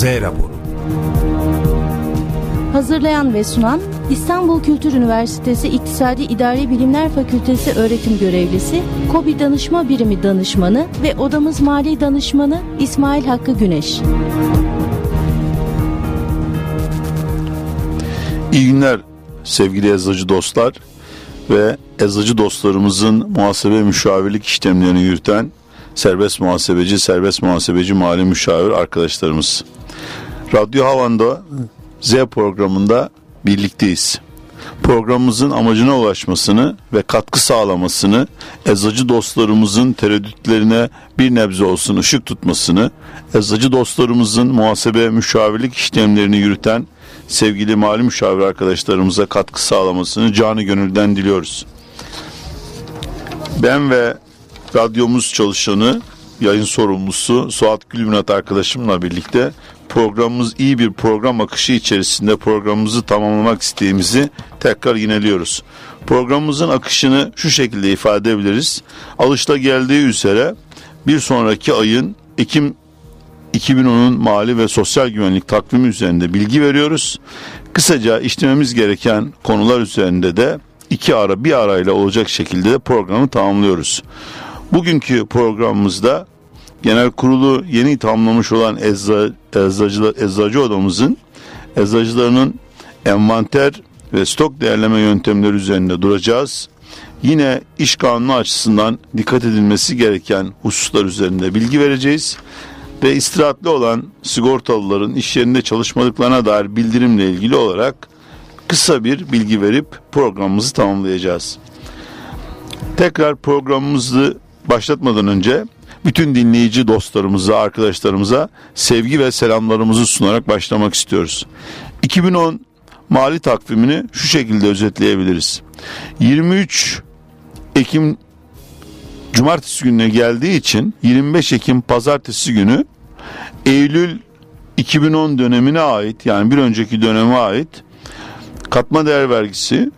Z raporu. Hazırlayan ve sunan İstanbul Kültür Üniversitesi İktisadi İdari Bilimler Fakültesi öğretim görevlisi, KOBİ Danışma Birimi Danışmanı ve Odamız Mali Danışmanı İsmail Hakkı Güneş. İyi günler sevgili eczacı dostlar ve eczacı dostlarımızın muhasebe müşavirlik işlemlerini yürüten serbest muhasebeci, serbest muhasebeci mali müşavir arkadaşlarımız. Radyo Havan'da Z programında birlikteyiz. Programımızın amacına ulaşmasını ve katkı sağlamasını, eczacı dostlarımızın tereddütlerine bir nebze olsun ışık tutmasını, eczacı dostlarımızın muhasebe müşavirlik işlemlerini yürüten sevgili mali müşavir arkadaşlarımıza katkı sağlamasını canı gönülden diliyoruz. Ben ve radyomuz çalışanı, yayın sorumlusu Suat Gülbinat arkadaşımla birlikte programımız iyi bir program akışı içerisinde programımızı tamamlamak isteğimizi tekrar yineliyoruz. Programımızın akışını şu şekilde ifade edebiliriz. Alışta geldiği üzere bir sonraki ayın Ekim 2010'un mali ve sosyal güvenlik takvimi üzerinde bilgi veriyoruz. Kısaca işlememiz gereken konular üzerinde de iki ara bir arayla olacak şekilde de programı tamamlıyoruz. Bugünkü programımızda genel kurulu yeni tamamlamış olan ecza, eczacı, eczacı odamızın eczacılarının envanter ve stok değerleme yöntemleri üzerinde duracağız. Yine iş kanunu açısından dikkat edilmesi gereken hususlar üzerinde bilgi vereceğiz ve istirahatli olan sigortalıların iş yerinde çalışmadıklarına dair bildirimle ilgili olarak kısa bir bilgi verip programımızı tamamlayacağız. Tekrar programımızı başlatmadan önce bütün dinleyici dostlarımıza, arkadaşlarımıza sevgi ve selamlarımızı sunarak başlamak istiyoruz. 2010 mali takvimini şu şekilde özetleyebiliriz. 23 Ekim Cumartesi gününe geldiği için 25 Ekim Pazartesi günü Eylül 2010 dönemine ait yani bir önceki döneme ait katma değer vergisi,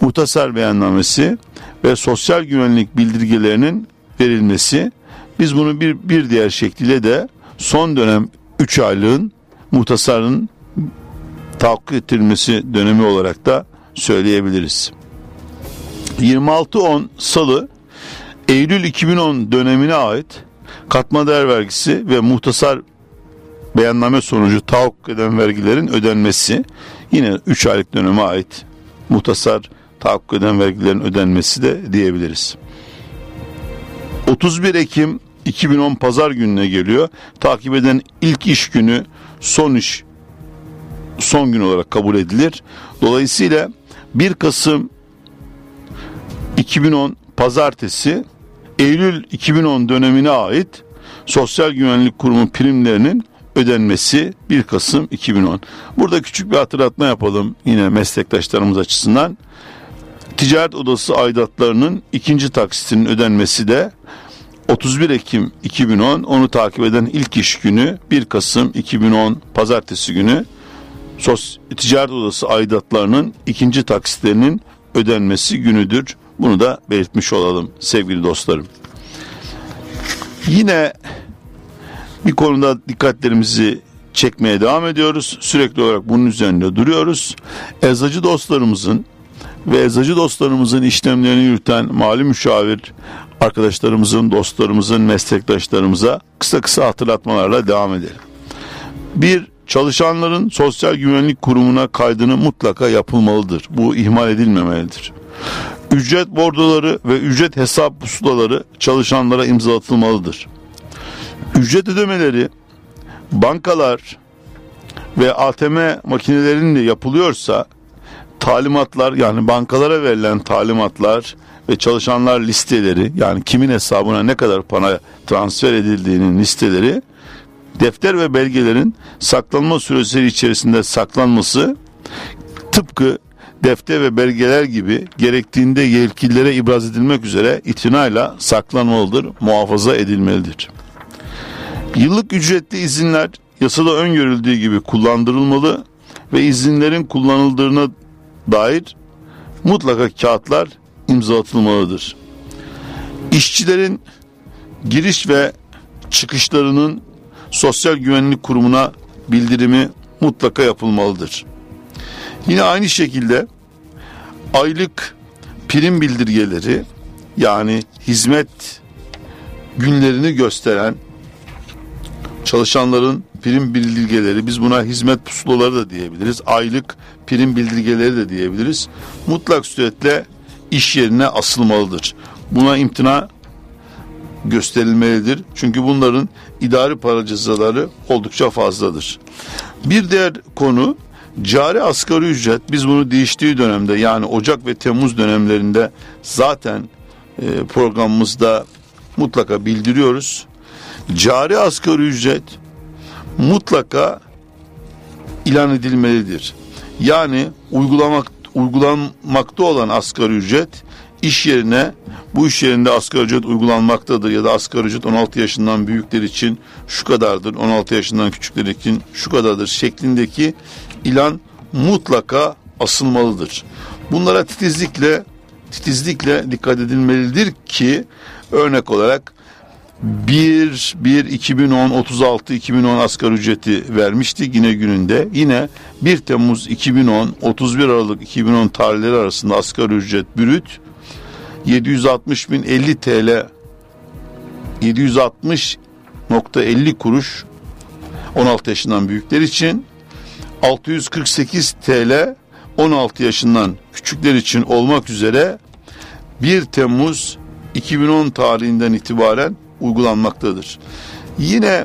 muhtasar beyannamesi ve sosyal güvenlik bildirgelerinin verilmesi. Biz bunu bir, bir diğer şekliyle de son dönem 3 aylığın muhtasarın tahakkuk ettirilmesi dönemi olarak da söyleyebiliriz. 26-10 Salı Eylül 2010 dönemine ait katma değer vergisi ve muhtasar beyanname sonucu tahakkuk eden vergilerin ödenmesi yine 3 aylık döneme ait muhtasar tahakkuk eden vergilerin ödenmesi de diyebiliriz. 31 Ekim 2010 pazar gününe geliyor. Takip eden ilk iş günü son iş son gün olarak kabul edilir. Dolayısıyla 1 Kasım 2010 pazartesi Eylül 2010 dönemine ait Sosyal Güvenlik Kurumu primlerinin ödenmesi 1 Kasım 2010. Burada küçük bir hatırlatma yapalım yine meslektaşlarımız açısından. Ticaret Odası aidatlarının ikinci taksitinin ödenmesi de 31 Ekim 2010 onu takip eden ilk iş günü 1 Kasım 2010 pazartesi günü Sos Ticaret Odası aidatlarının ikinci taksitlerinin ödenmesi günüdür. Bunu da belirtmiş olalım sevgili dostlarım. Yine bir konuda dikkatlerimizi çekmeye devam ediyoruz. Sürekli olarak bunun üzerinde duruyoruz. Eczacı dostlarımızın ve eczacı dostlarımızın işlemlerini yürüten mali müşavir arkadaşlarımızın, dostlarımızın, meslektaşlarımıza kısa kısa hatırlatmalarla devam edelim. Bir, çalışanların sosyal güvenlik kurumuna kaydını mutlaka yapılmalıdır. Bu ihmal edilmemelidir. Ücret bordoları ve ücret hesap pusulaları çalışanlara imzalatılmalıdır. Ücret ödemeleri bankalar ve ATM makinelerinde yapılıyorsa talimatlar yani bankalara verilen talimatlar ve çalışanlar listeleri yani kimin hesabına ne kadar para transfer edildiğinin listeleri defter ve belgelerin saklanma süreleri içerisinde saklanması tıpkı defter ve belgeler gibi gerektiğinde yetkililere ibraz edilmek üzere itinayla saklanmalıdır, muhafaza edilmelidir. Yıllık ücretli izinler yasada öngörüldüğü gibi kullandırılmalı ve izinlerin kullanıldığına dair mutlaka kağıtlar imzalatılmalıdır. İşçilerin giriş ve çıkışlarının sosyal güvenlik kurumuna bildirimi mutlaka yapılmalıdır. Yine aynı şekilde aylık prim bildirgeleri yani hizmet günlerini gösteren çalışanların prim bildirgeleri biz buna hizmet pusulaları da diyebiliriz. Aylık prim bildirgeleri de diyebiliriz. Mutlak suretle iş yerine asılmalıdır. Buna imtina gösterilmelidir. Çünkü bunların idari para cezaları oldukça fazladır. Bir diğer konu cari asgari ücret biz bunu değiştiği dönemde yani Ocak ve Temmuz dönemlerinde zaten e, programımızda mutlaka bildiriyoruz. Cari asgari ücret mutlaka ilan edilmelidir. Yani uygulamak uygulanmakta olan asgari ücret iş yerine bu iş yerinde asgari ücret uygulanmaktadır ya da asgari ücret 16 yaşından büyükler için şu kadardır 16 yaşından küçükler için şu kadardır şeklindeki ilan mutlaka asılmalıdır. Bunlara titizlikle titizlikle dikkat edilmelidir ki örnek olarak 1 1 2010 36 2010 asgari ücreti vermişti yine gününde. Yine 1 Temmuz 2010 31 Aralık 2010 tarihleri arasında asgari ücret brüt 760 bin 50 TL 760.50 kuruş 16 yaşından büyükler için 648 TL 16 yaşından küçükler için olmak üzere 1 Temmuz 2010 tarihinden itibaren uygulanmaktadır. Yine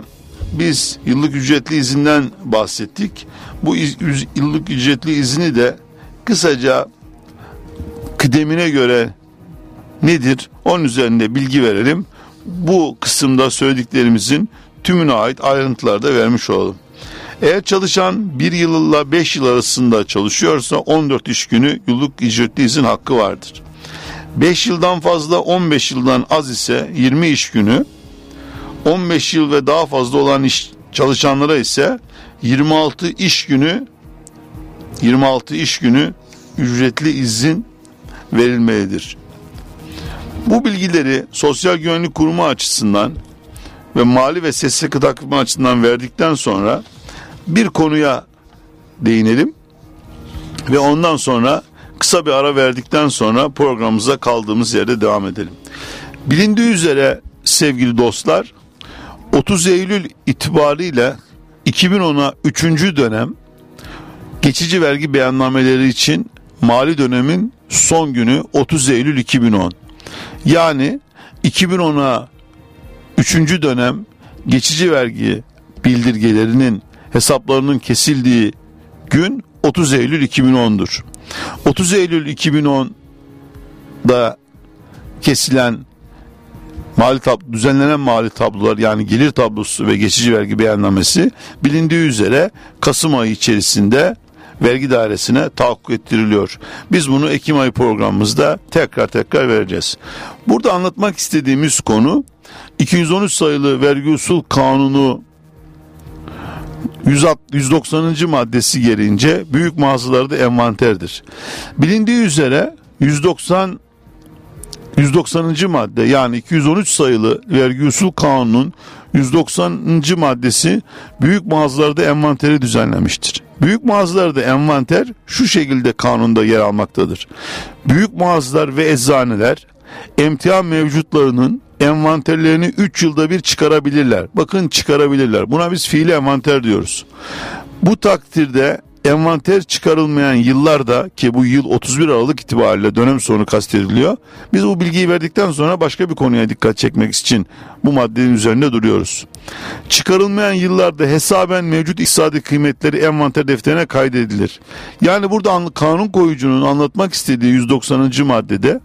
biz yıllık ücretli izinden bahsettik. Bu yıllık ücretli izni de kısaca kıdemine göre nedir? Onun üzerinde bilgi verelim. Bu kısımda söylediklerimizin tümüne ait ayrıntılar da vermiş olalım. Eğer çalışan bir yılla beş yıl arasında çalışıyorsa 14 iş günü yıllık ücretli izin hakkı vardır. 5 yıldan fazla 15 yıldan az ise 20 iş günü 15 yıl ve daha fazla olan iş çalışanlara ise 26 iş günü 26 iş günü ücretli izin verilmelidir. Bu bilgileri Sosyal Güvenlik Kurumu açısından ve mali ve SSK takvimi açısından verdikten sonra bir konuya değinelim ve ondan sonra kısa bir ara verdikten sonra programımıza kaldığımız yerde devam edelim. Bilindiği üzere sevgili dostlar 30 Eylül itibariyle 2010'a 3. dönem geçici vergi beyannameleri için mali dönemin son günü 30 Eylül 2010. Yani 2010'a 3. dönem geçici vergi bildirgelerinin hesaplarının kesildiği gün 30 Eylül 2010'dur. 30 Eylül 2010'da kesilen mali tablo, düzenlenen mali tablolar yani gelir tablosu ve geçici vergi beyannamesi bilindiği üzere Kasım ayı içerisinde vergi dairesine tahakkuk ettiriliyor. Biz bunu Ekim ayı programımızda tekrar tekrar vereceğiz. Burada anlatmak istediğimiz konu 213 sayılı vergi usul kanunu 190. maddesi gereğince büyük mağazalarda envanterdir. Bilindiği üzere 190 190. madde yani 213 sayılı vergi usul kanunun 190. maddesi büyük mağazalarda envanteri düzenlemiştir. Büyük mağazalarda envanter şu şekilde kanunda yer almaktadır. Büyük mağazalar ve eczaneler emtia mevcutlarının envanterlerini 3 yılda bir çıkarabilirler. Bakın çıkarabilirler. Buna biz fiili envanter diyoruz. Bu takdirde envanter çıkarılmayan yıllarda ki bu yıl 31 Aralık itibariyle dönem sonu kastediliyor. Biz bu bilgiyi verdikten sonra başka bir konuya dikkat çekmek için bu maddenin üzerinde duruyoruz. Çıkarılmayan yıllarda hesaben mevcut iktisadi kıymetleri envanter defterine kaydedilir. Yani burada kanun koyucunun anlatmak istediği 190. maddede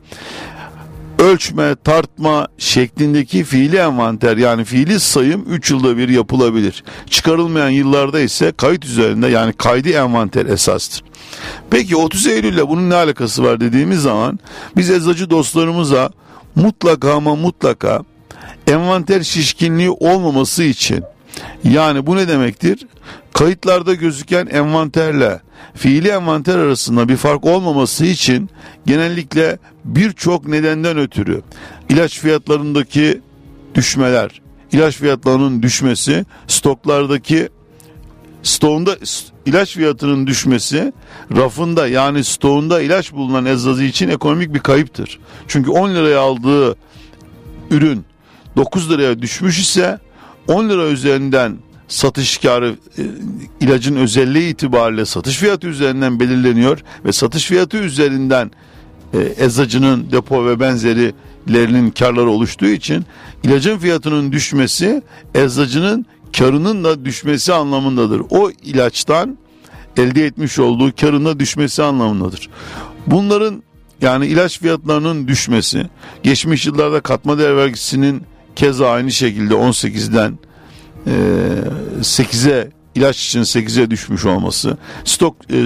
ölçme, tartma şeklindeki fiili envanter yani fiili sayım 3 yılda bir yapılabilir. Çıkarılmayan yıllarda ise kayıt üzerinde yani kaydı envanter esastır. Peki 30 Eylül ile bunun ne alakası var dediğimiz zaman biz eczacı dostlarımıza mutlaka ama mutlaka envanter şişkinliği olmaması için yani bu ne demektir? Kayıtlarda gözüken envanterle fiili envanter arasında bir fark olmaması için genellikle birçok nedenden ötürü ilaç fiyatlarındaki düşmeler, ilaç fiyatlarının düşmesi, stoklardaki stoğunda ilaç fiyatının düşmesi rafında yani stoğunda ilaç bulunan eczacı için ekonomik bir kayıptır. Çünkü 10 liraya aldığı ürün 9 liraya düşmüş ise 10 lira üzerinden satış karı e, ilacın özelliği itibariyle satış fiyatı üzerinden belirleniyor ve satış fiyatı üzerinden e, eczacının depo ve benzerilerinin karları oluştuğu için ilacın fiyatının düşmesi eczacının karının da düşmesi anlamındadır. O ilaçtan elde etmiş olduğu karın düşmesi anlamındadır. Bunların yani ilaç fiyatlarının düşmesi, geçmiş yıllarda katma değer vergisinin keza aynı şekilde 18'den e, 8'e ilaç için 8'e düşmüş olması, stok e,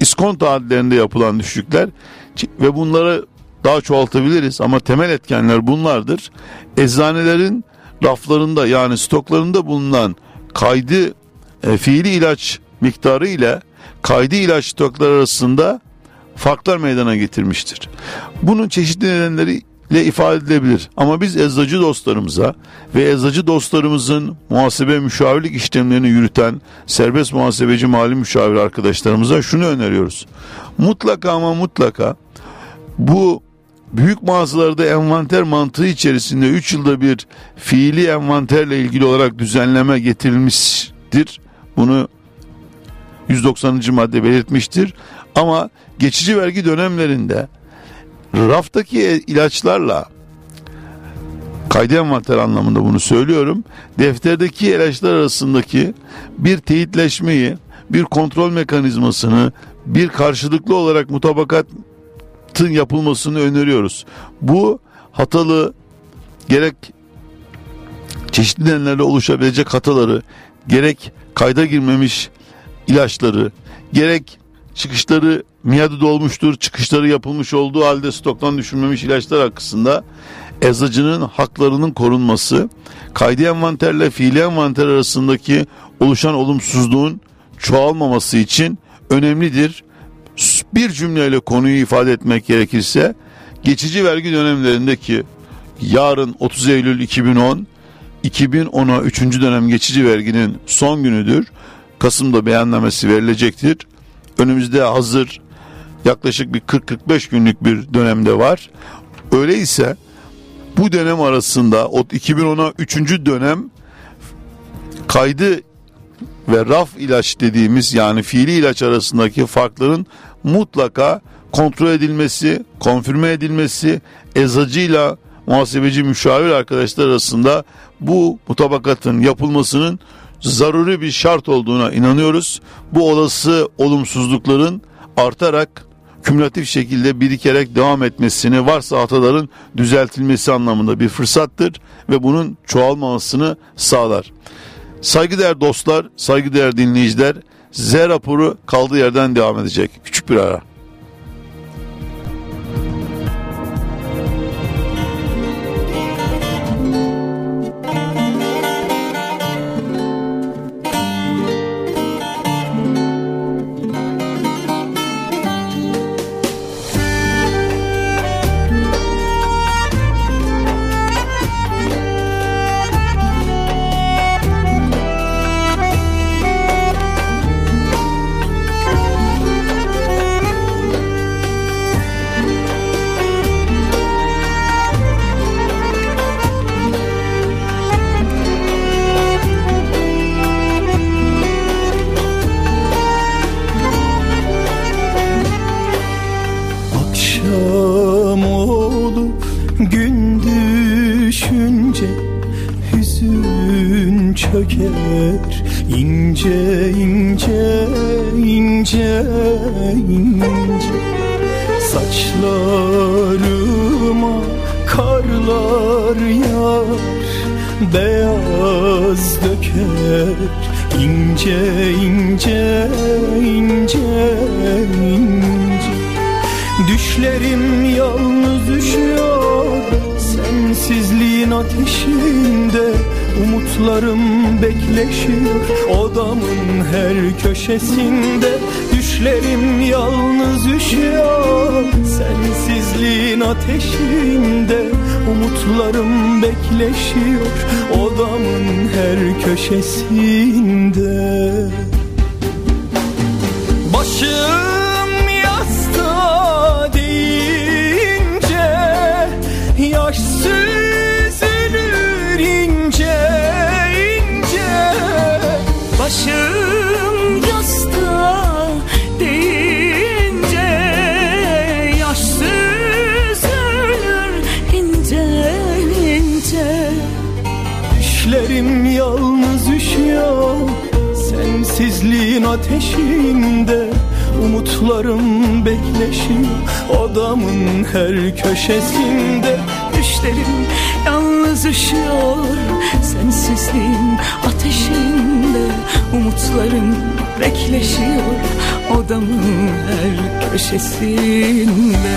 iskonto adlarında yapılan düşükler ve bunları daha çoğaltabiliriz ama temel etkenler bunlardır. Eczanelerin raflarında yani stoklarında bulunan kaydı e, fiili ilaç miktarı ile kaydı ilaç stokları arasında farklar meydana getirmiştir. Bunun çeşitli nedenleri ile ifade edilebilir. Ama biz eczacı dostlarımıza ve eczacı dostlarımızın muhasebe müşavirlik işlemlerini yürüten serbest muhasebeci mali müşavir arkadaşlarımıza şunu öneriyoruz. Mutlaka ama mutlaka bu büyük mağazalarda envanter mantığı içerisinde 3 yılda bir fiili envanterle ilgili olarak düzenleme getirilmiştir. Bunu 190. madde belirtmiştir. Ama geçici vergi dönemlerinde raftaki ilaçlarla kaydı envanter anlamında bunu söylüyorum. Defterdeki ilaçlar arasındaki bir teyitleşmeyi, bir kontrol mekanizmasını, bir karşılıklı olarak mutabakatın yapılmasını öneriyoruz. Bu hatalı gerek çeşitli nedenlerle oluşabilecek hataları, gerek kayda girmemiş ilaçları, gerek çıkışları miadı dolmuştur, çıkışları yapılmış olduğu halde stoktan düşürmemiş ilaçlar hakkında eczacının haklarının korunması, kaydı envanterle fiili envanter arasındaki oluşan olumsuzluğun çoğalmaması için önemlidir. Bir cümleyle konuyu ifade etmek gerekirse geçici vergi dönemlerindeki yarın 30 Eylül 2010 2010'a 3. dönem geçici verginin son günüdür. Kasım'da beyannamesi verilecektir. Önümüzde hazır yaklaşık bir 40-45 günlük bir dönemde var. Öyleyse bu dönem arasında o 2010'a 3. dönem kaydı ve raf ilaç dediğimiz yani fiili ilaç arasındaki farkların mutlaka kontrol edilmesi, konfirme edilmesi, eczacıyla muhasebeci müşavir arkadaşlar arasında bu mutabakatın yapılmasının zaruri bir şart olduğuna inanıyoruz. Bu olası olumsuzlukların artarak kümülatif şekilde birikerek devam etmesini varsa hataların düzeltilmesi anlamında bir fırsattır ve bunun çoğalmamasını sağlar. Saygıdeğer dostlar, saygıdeğer dinleyiciler Z raporu kaldığı yerden devam edecek. Küçük bir ara. yar yar beyaz döker. İnce ince ince ince. Düşlerim yalnız düşüyor Sensizliğin ateşinde Umutlarım bekleşiyor. Odamın her köşesinde Düşlerim yalnız üşüyor Sensizliğin ateşinde Umutlarım bekleşiyor Odamın her köşesinde. Başım yastığa deyince Yaş süzülür ince ince. Başım ateşinde Umutlarım bekleşiyor. Odamın her köşesinde Düşlerim yalnız üşüyor Sensizliğin ateşinde Umutlarım bekleşiyor. Odamın her köşesinde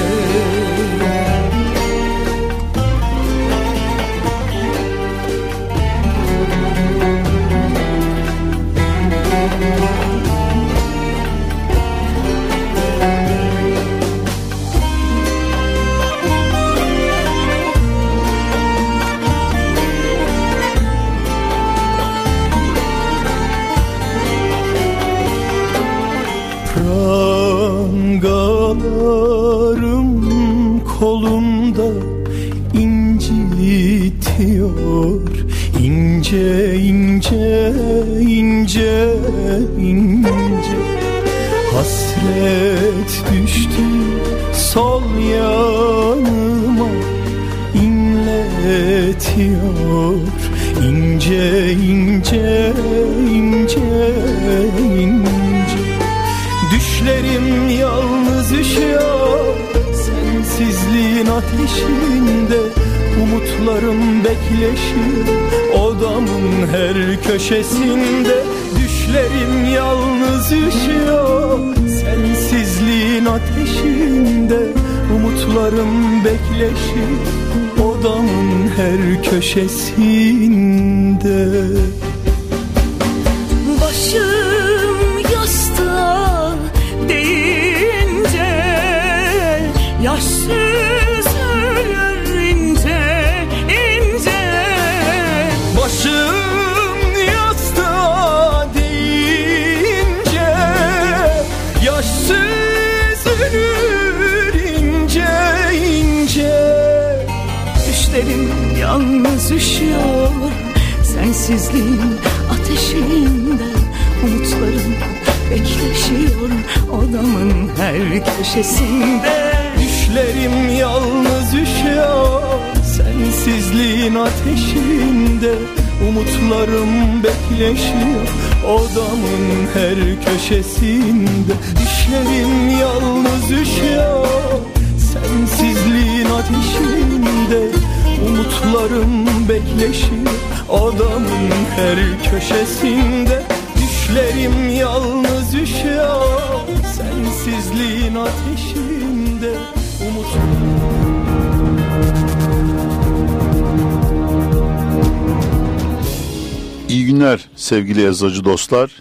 Düşlerim yalnız üşüyor. Sensizliğin ateşinde Umutlarım bekleşiyor. Odamın her köşesinde Düşlerim yalnız üşüyor. Sensizliğin ateşinde Umutlarım bekleşiyor. Odamın her köşesinde yalnız üşüyor Sensizliğin ateşinde Umutlarım bekleşiyor Odamın her köşesinde. Düşlerim yalnız üşüyor Sensizliğin ateşinde Umutlarım bekleşiyor Odamın her köşesinde. Düşlerim yalnız üşüyor Sensizliğin ateşinde Umutlarım bekleşiyor Odamın her köşesinde Düşlerim yalnız üşüyor Sensizliğin ateşinde Umutlarım İyi günler sevgili yazıcı dostlar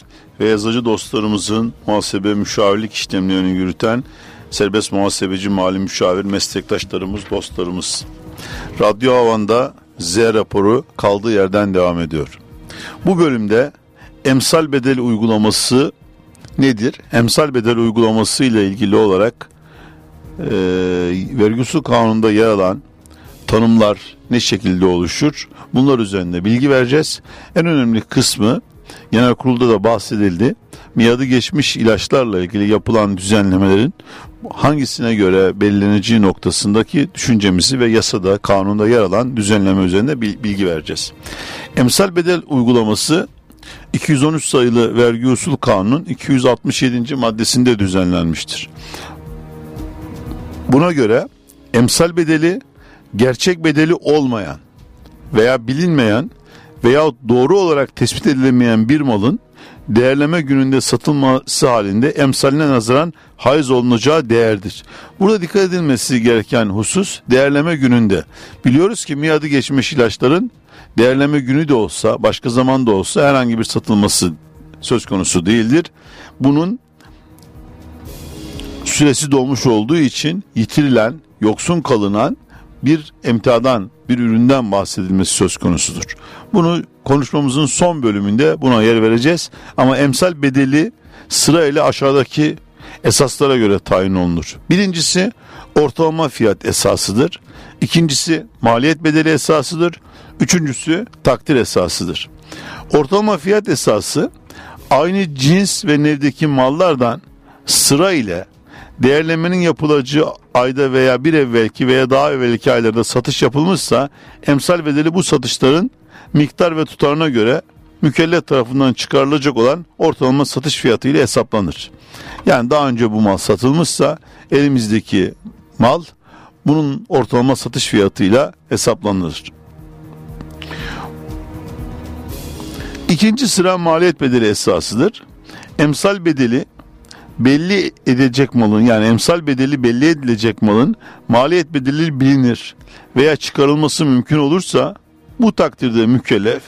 ve yazıcı dostlarımızın muhasebe müşavirlik işlemlerini yürüten serbest muhasebeci mali müşavir meslektaşlarımız, dostlarımız. Radyo Havan'da Z raporu kaldığı yerden devam ediyor. Bu bölümde emsal bedel uygulaması nedir? Emsal bedel uygulaması ile ilgili olarak e, vergi usul kanununda yer alan tanımlar ne şekilde oluşur? Bunlar üzerinde bilgi vereceğiz. En önemli kısmı genel kurulda da bahsedildi. Miadı geçmiş ilaçlarla ilgili yapılan düzenlemelerin hangisine göre belirleneceği noktasındaki düşüncemizi ve yasada, kanunda yer alan düzenleme üzerinde bilgi vereceğiz. Emsal bedel uygulaması 213 sayılı vergi usul kanunun 267. maddesinde düzenlenmiştir. Buna göre emsal bedeli gerçek bedeli olmayan veya bilinmeyen veya doğru olarak tespit edilemeyen bir malın değerleme gününde satılması halinde emsaline nazaran haiz olunacağı değerdir. Burada dikkat edilmesi gereken husus değerleme gününde. Biliyoruz ki miadı geçmiş ilaçların değerleme günü de olsa başka zaman da olsa herhangi bir satılması söz konusu değildir. Bunun süresi dolmuş olduğu için yitirilen, yoksun kalınan bir emtiadan, bir üründen bahsedilmesi söz konusudur. Bunu konuşmamızın son bölümünde buna yer vereceğiz. Ama emsal bedeli sırayla aşağıdaki esaslara göre tayin olunur. Birincisi ortalama fiyat esasıdır. İkincisi maliyet bedeli esasıdır. Üçüncüsü takdir esasıdır. Ortalama fiyat esası aynı cins ve nevdeki mallardan sıra ile değerlemenin yapılacağı ayda veya bir evvelki veya daha evvelki aylarda satış yapılmışsa emsal bedeli bu satışların miktar ve tutarına göre mükellef tarafından çıkarılacak olan ortalama satış fiyatı ile hesaplanır. Yani daha önce bu mal satılmışsa elimizdeki mal bunun ortalama satış fiyatıyla hesaplanır. İkinci sıra maliyet bedeli esasıdır. Emsal bedeli belli edecek malın yani emsal bedeli belli edilecek malın maliyet bedeli bilinir veya çıkarılması mümkün olursa bu takdirde mükellef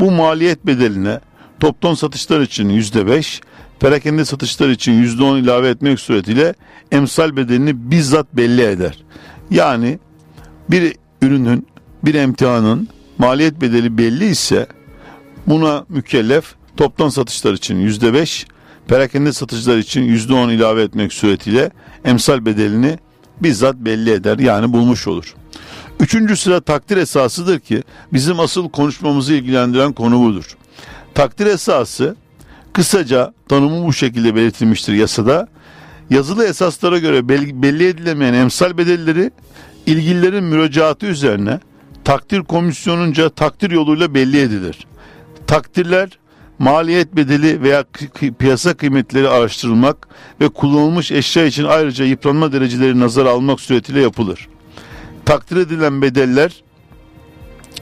bu maliyet bedeline toptan satışlar için yüzde beş, perakende satışlar için yüzde on ilave etmek suretiyle emsal bedelini bizzat belli eder. Yani bir ürünün, bir emtihanın maliyet bedeli belli ise buna mükellef toptan satışlar için yüzde beş, perakende satışlar için yüzde on ilave etmek suretiyle emsal bedelini bizzat belli eder yani bulmuş olur. Üçüncü sıra takdir esasıdır ki bizim asıl konuşmamızı ilgilendiren konu budur. Takdir esası kısaca tanımı bu şekilde belirtilmiştir yasada. Yazılı esaslara göre belli edilemeyen emsal bedelleri ilgililerin müracaatı üzerine takdir komisyonunca takdir yoluyla belli edilir. Takdirler maliyet bedeli veya piyasa kıymetleri araştırılmak ve kullanılmış eşya için ayrıca yıpranma dereceleri nazara almak suretiyle yapılır takdir edilen bedeller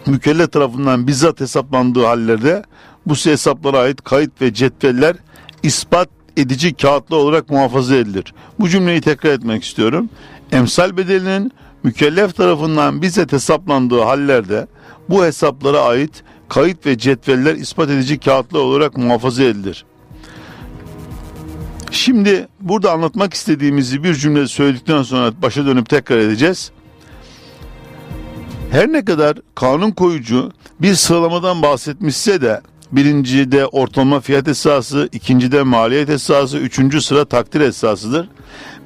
mükellef tarafından bizzat hesaplandığı hallerde bu hesaplara ait kayıt ve cetveller ispat edici kağıtlı olarak muhafaza edilir. Bu cümleyi tekrar etmek istiyorum. Emsal bedelinin mükellef tarafından bizzat hesaplandığı hallerde bu hesaplara ait kayıt ve cetveller ispat edici kağıtlı olarak muhafaza edilir. Şimdi burada anlatmak istediğimizi bir cümle söyledikten sonra başa dönüp tekrar edeceğiz. Her ne kadar kanun koyucu bir sıralamadan bahsetmişse de birincide ortalama fiyat esası, ikincide maliyet esası, üçüncü sıra takdir esasıdır.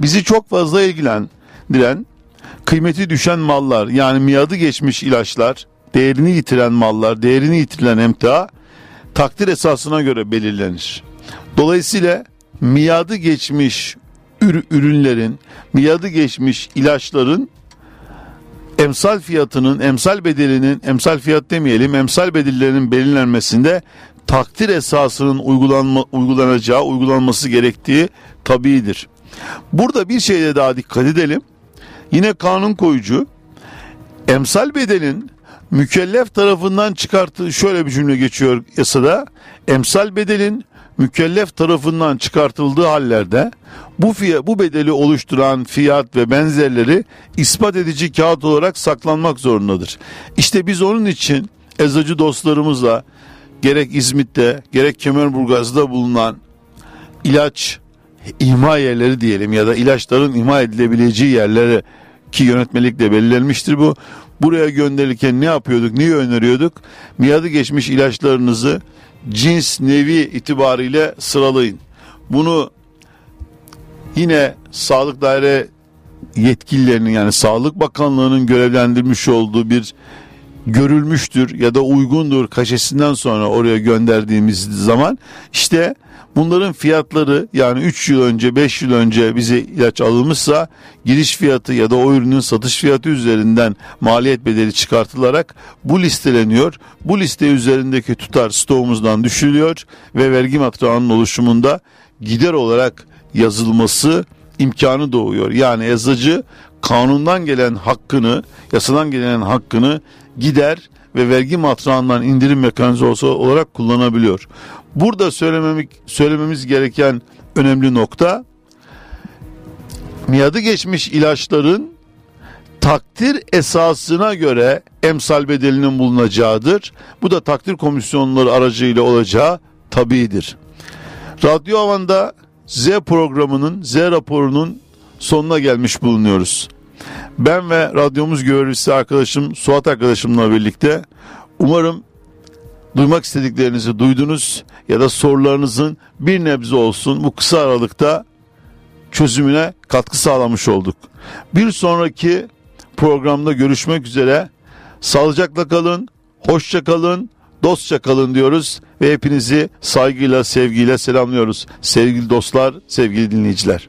Bizi çok fazla ilgilendiren kıymeti düşen mallar yani miadı geçmiş ilaçlar, değerini yitiren mallar, değerini yitirilen emtia takdir esasına göre belirlenir. Dolayısıyla miadı geçmiş ürünlerin, miadı geçmiş ilaçların emsal fiyatının, emsal bedelinin, emsal fiyat demeyelim, emsal bedellerinin belirlenmesinde takdir esasının uygulanma, uygulanacağı, uygulanması gerektiği tabiidir. Burada bir şeyde daha dikkat edelim. Yine kanun koyucu emsal bedelin mükellef tarafından çıkarttığı şöyle bir cümle geçiyor yasada. Emsal bedelin mükellef tarafından çıkartıldığı hallerde bu fiyat, bu bedeli oluşturan fiyat ve benzerleri ispat edici kağıt olarak saklanmak zorundadır. İşte biz onun için eczacı dostlarımızla gerek İzmit'te gerek Kemerburgaz'da bulunan ilaç imha yerleri diyelim ya da ilaçların imha edilebileceği yerlere ki yönetmelikle belirlenmiştir bu. Buraya gönderirken ne yapıyorduk, niye öneriyorduk? Miadı geçmiş ilaçlarınızı cins nevi itibariyle sıralayın. Bunu yine sağlık daire yetkililerinin yani Sağlık Bakanlığı'nın görevlendirmiş olduğu bir görülmüştür ya da uygundur kaşesinden sonra oraya gönderdiğimiz zaman işte bunların fiyatları yani 3 yıl önce 5 yıl önce bize ilaç alınmışsa giriş fiyatı ya da o ürünün satış fiyatı üzerinden maliyet bedeli çıkartılarak bu listeleniyor. Bu liste üzerindeki tutar stoğumuzdan düşülüyor ve vergi matrağının oluşumunda gider olarak yazılması imkanı doğuyor. Yani eczacı kanundan gelen hakkını, yasadan gelen hakkını gider ve vergi matrağından indirim mekanizması olarak kullanabiliyor. Burada söylememiz, söylememiz gereken önemli nokta miadı geçmiş ilaçların takdir esasına göre emsal bedelinin bulunacağıdır. Bu da takdir komisyonları aracıyla olacağı tabidir. Radyo Havan'da Z programının, Z raporunun sonuna gelmiş bulunuyoruz. Ben ve radyomuz görevlisi arkadaşım Suat arkadaşımla birlikte umarım duymak istediklerinizi duydunuz ya da sorularınızın bir nebze olsun bu kısa aralıkta çözümüne katkı sağlamış olduk. Bir sonraki programda görüşmek üzere. Sağlıcakla kalın, hoşça kalın, dostça kalın diyoruz ve hepinizi saygıyla, sevgiyle selamlıyoruz. Sevgili dostlar, sevgili dinleyiciler.